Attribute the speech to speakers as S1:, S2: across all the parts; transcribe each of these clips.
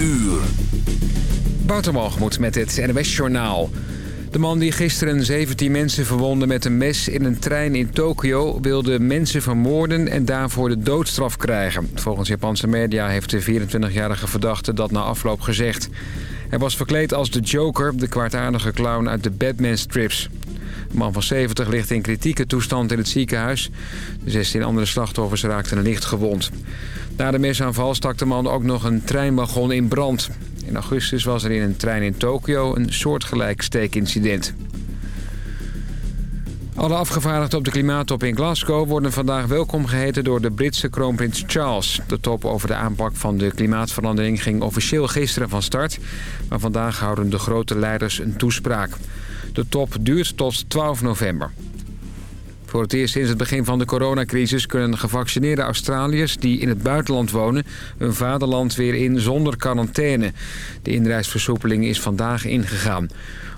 S1: uur.
S2: Met het NWS Journaal. De man die gisteren 17 mensen verwondde met een mes in een trein in Tokio... wilde mensen vermoorden en daarvoor de doodstraf krijgen. Volgens Japanse media heeft de 24-jarige verdachte dat na afloop gezegd. Hij was verkleed als de Joker, de kwaadaardige clown uit de Batman-strips. De man van 70 ligt in kritieke toestand in het ziekenhuis. De 16 andere slachtoffers raakten licht gewond. Na de mesaanval stak de man ook nog een treinwagon in brand. In augustus was er in een trein in Tokio een soortgelijk steekincident. Alle afgevaardigden op de klimaattop in Glasgow worden vandaag welkom geheten door de Britse kroonprins Charles. De top over de aanpak van de klimaatverandering ging officieel gisteren van start. Maar vandaag houden de grote leiders een toespraak. De top duurt tot 12 november. Voor het eerst sinds het begin van de coronacrisis kunnen gevaccineerde Australiërs die in het buitenland wonen hun vaderland weer in zonder quarantaine. De inreisversoepeling is vandaag ingegaan.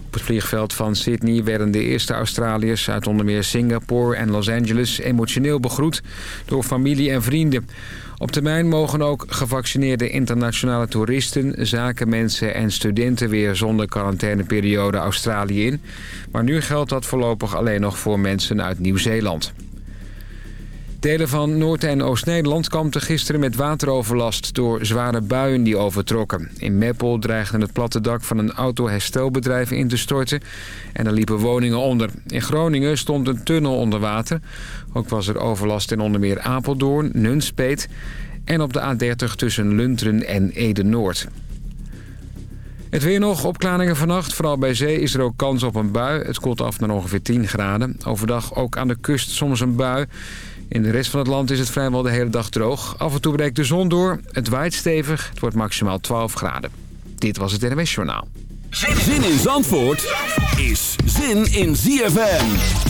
S2: Op het vliegveld van Sydney werden de eerste Australiërs uit onder meer Singapore en Los Angeles emotioneel begroet door familie en vrienden. Op termijn mogen ook gevaccineerde internationale toeristen, zakenmensen en studenten weer zonder quarantaineperiode Australië in. Maar nu geldt dat voorlopig alleen nog voor mensen uit Nieuw-Zeeland. Delen van Noord- en Oost-Nederland kampten gisteren met wateroverlast door zware buien die overtrokken. In Meppel dreigde het platte dak van een autoherstelbedrijf in te storten en er liepen woningen onder. In Groningen stond een tunnel onder water. Ook was er overlast in onder meer Apeldoorn, Nunspeet en op de A30 tussen Lunteren en Ede-Noord. Het weer nog, opklaringen vannacht. Vooral bij zee is er ook kans op een bui. Het koelt af naar ongeveer 10 graden. Overdag ook aan de kust soms een bui. In de rest van het land is het vrijwel de hele dag droog. Af en toe breekt de zon door. Het waait stevig. Het wordt maximaal 12 graden. Dit was het NWS Journaal.
S1: Zin in Zandvoort is zin in ZFM.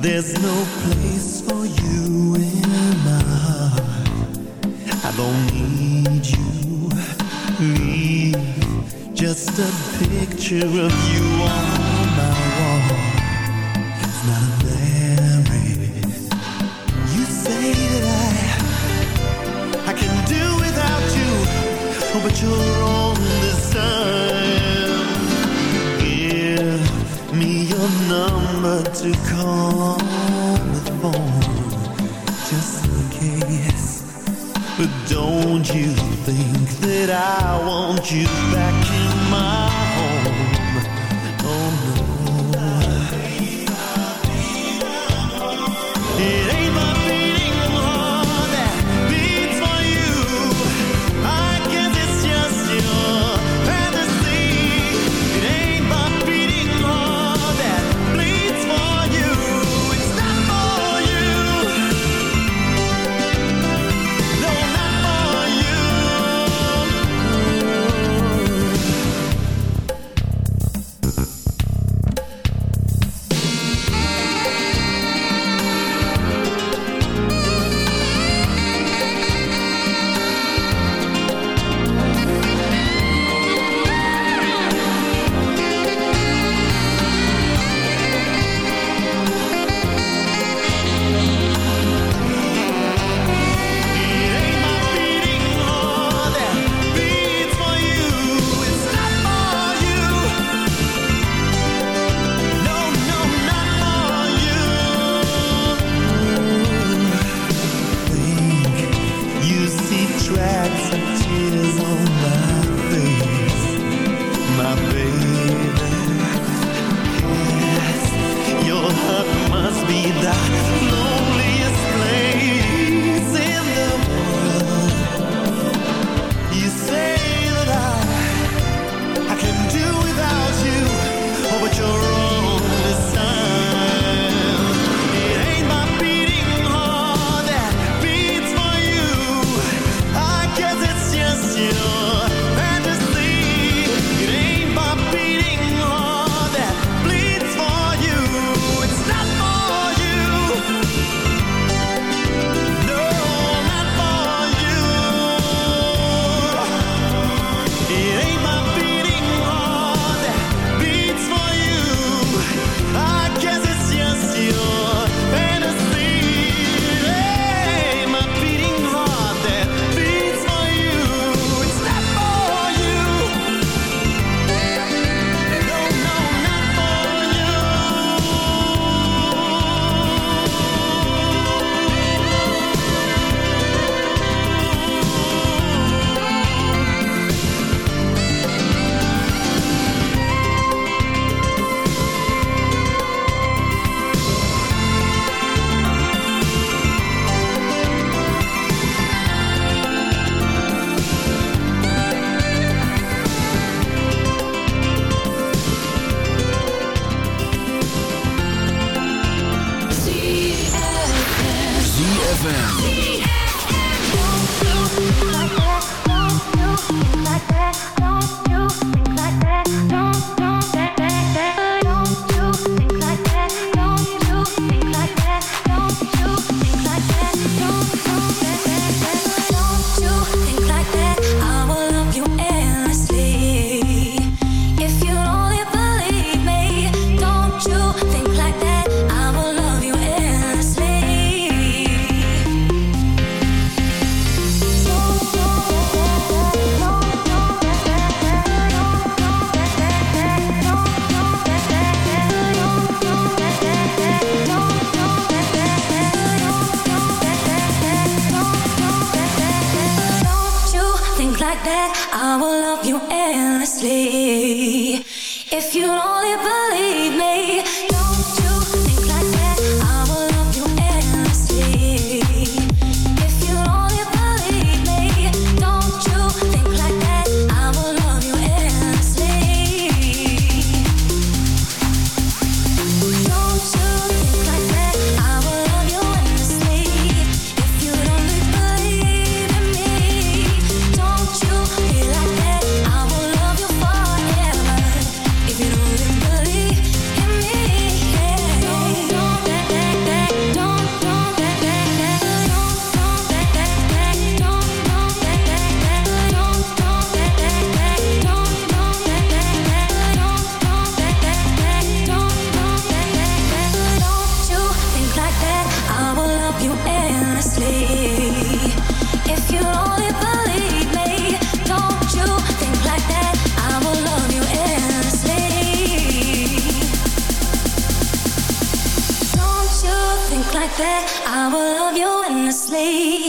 S3: There's no place for you in my heart. I don't need you. Leave just a
S4: picture of you on my wall. It's not a memory. You say that I I can do without you, oh, but you're to call with the just in case. But don't you think that I want you back?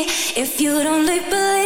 S5: If
S6: you'd only believe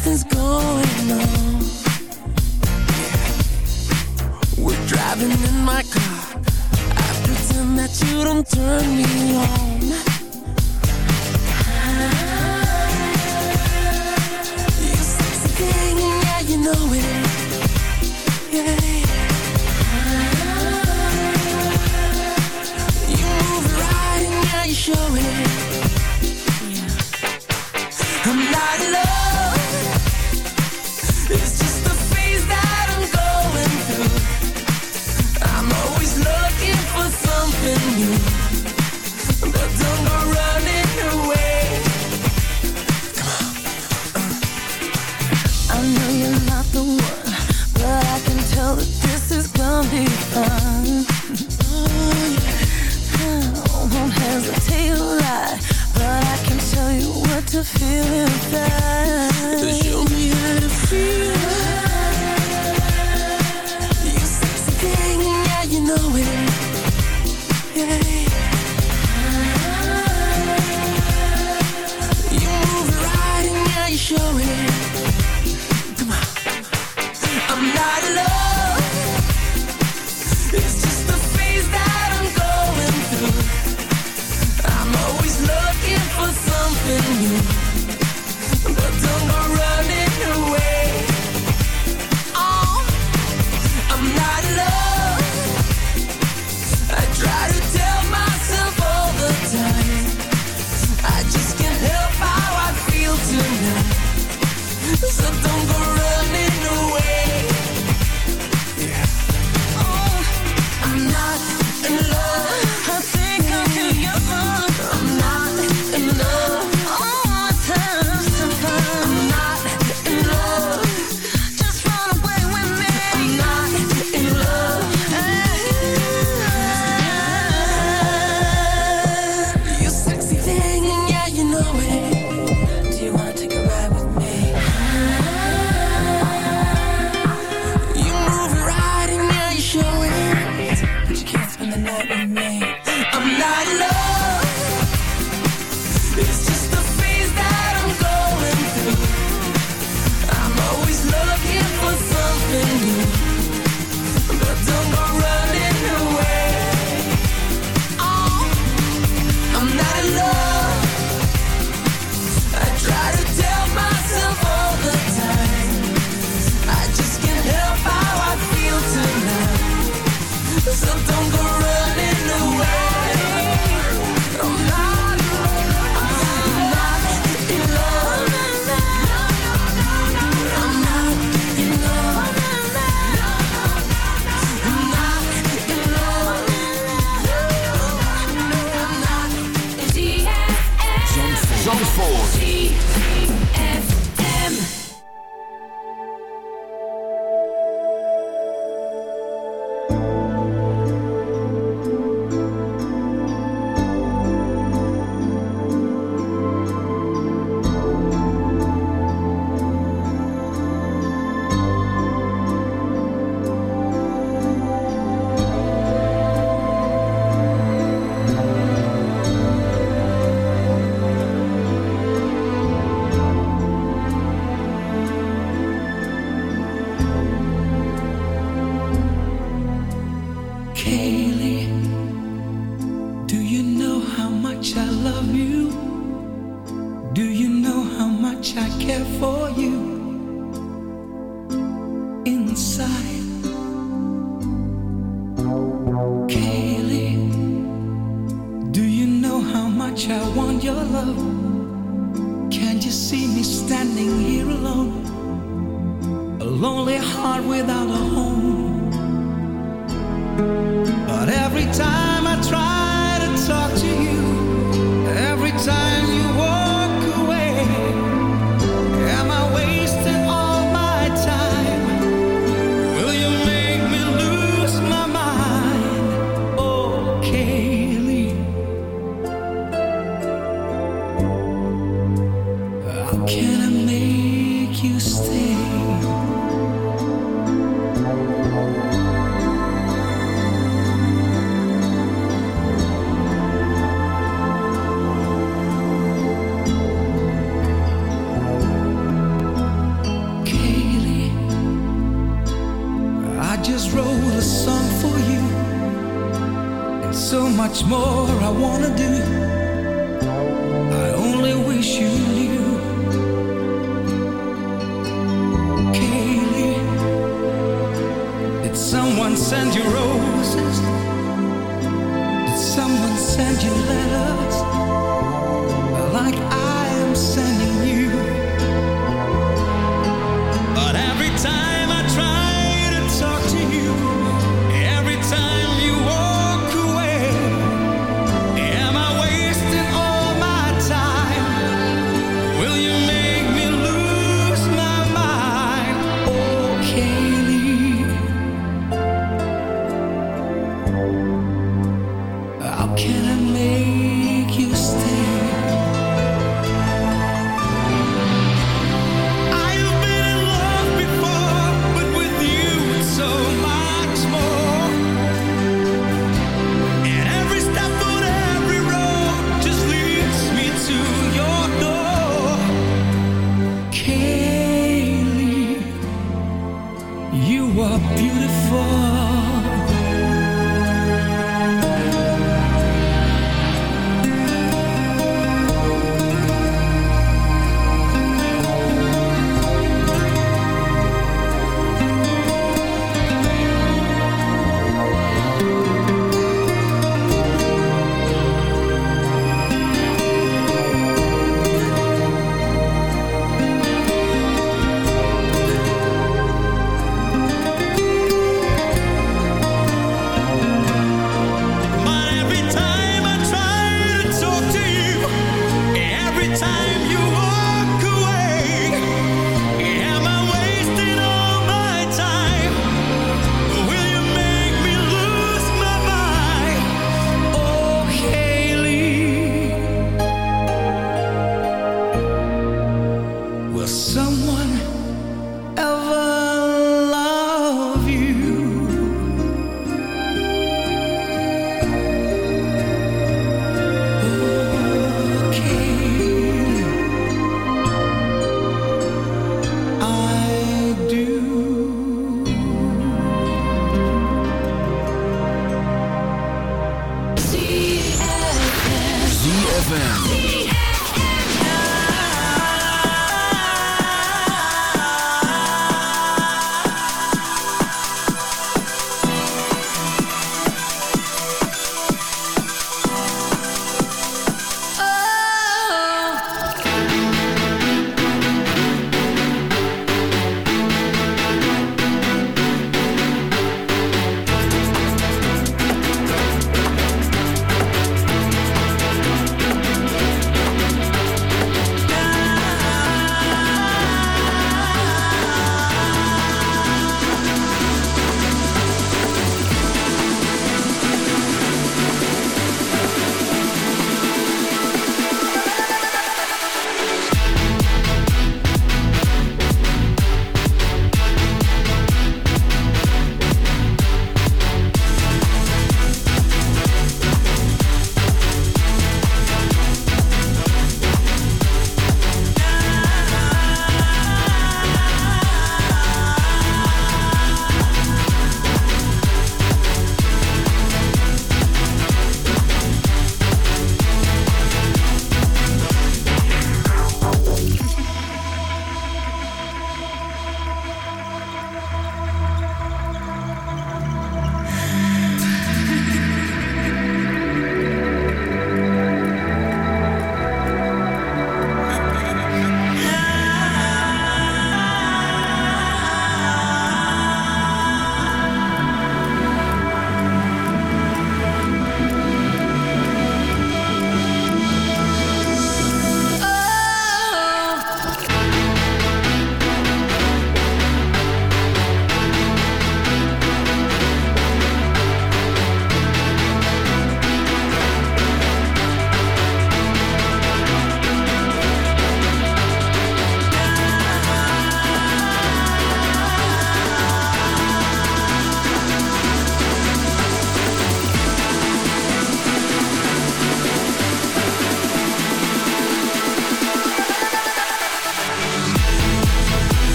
S7: nothing's going on. We're driving in my car. I pretend that you don't turn me on. You sexy thing, yeah, you know it. Yeah. You move right and now you show it.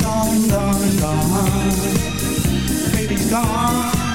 S8: gone, gone, gone. Baby's gone.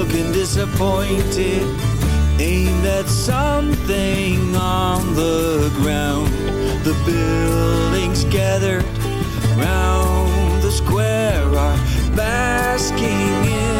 S9: Looking disappointed, aimed at something on the ground. The buildings gathered round the square are basking in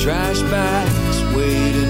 S9: Trash bag's waiting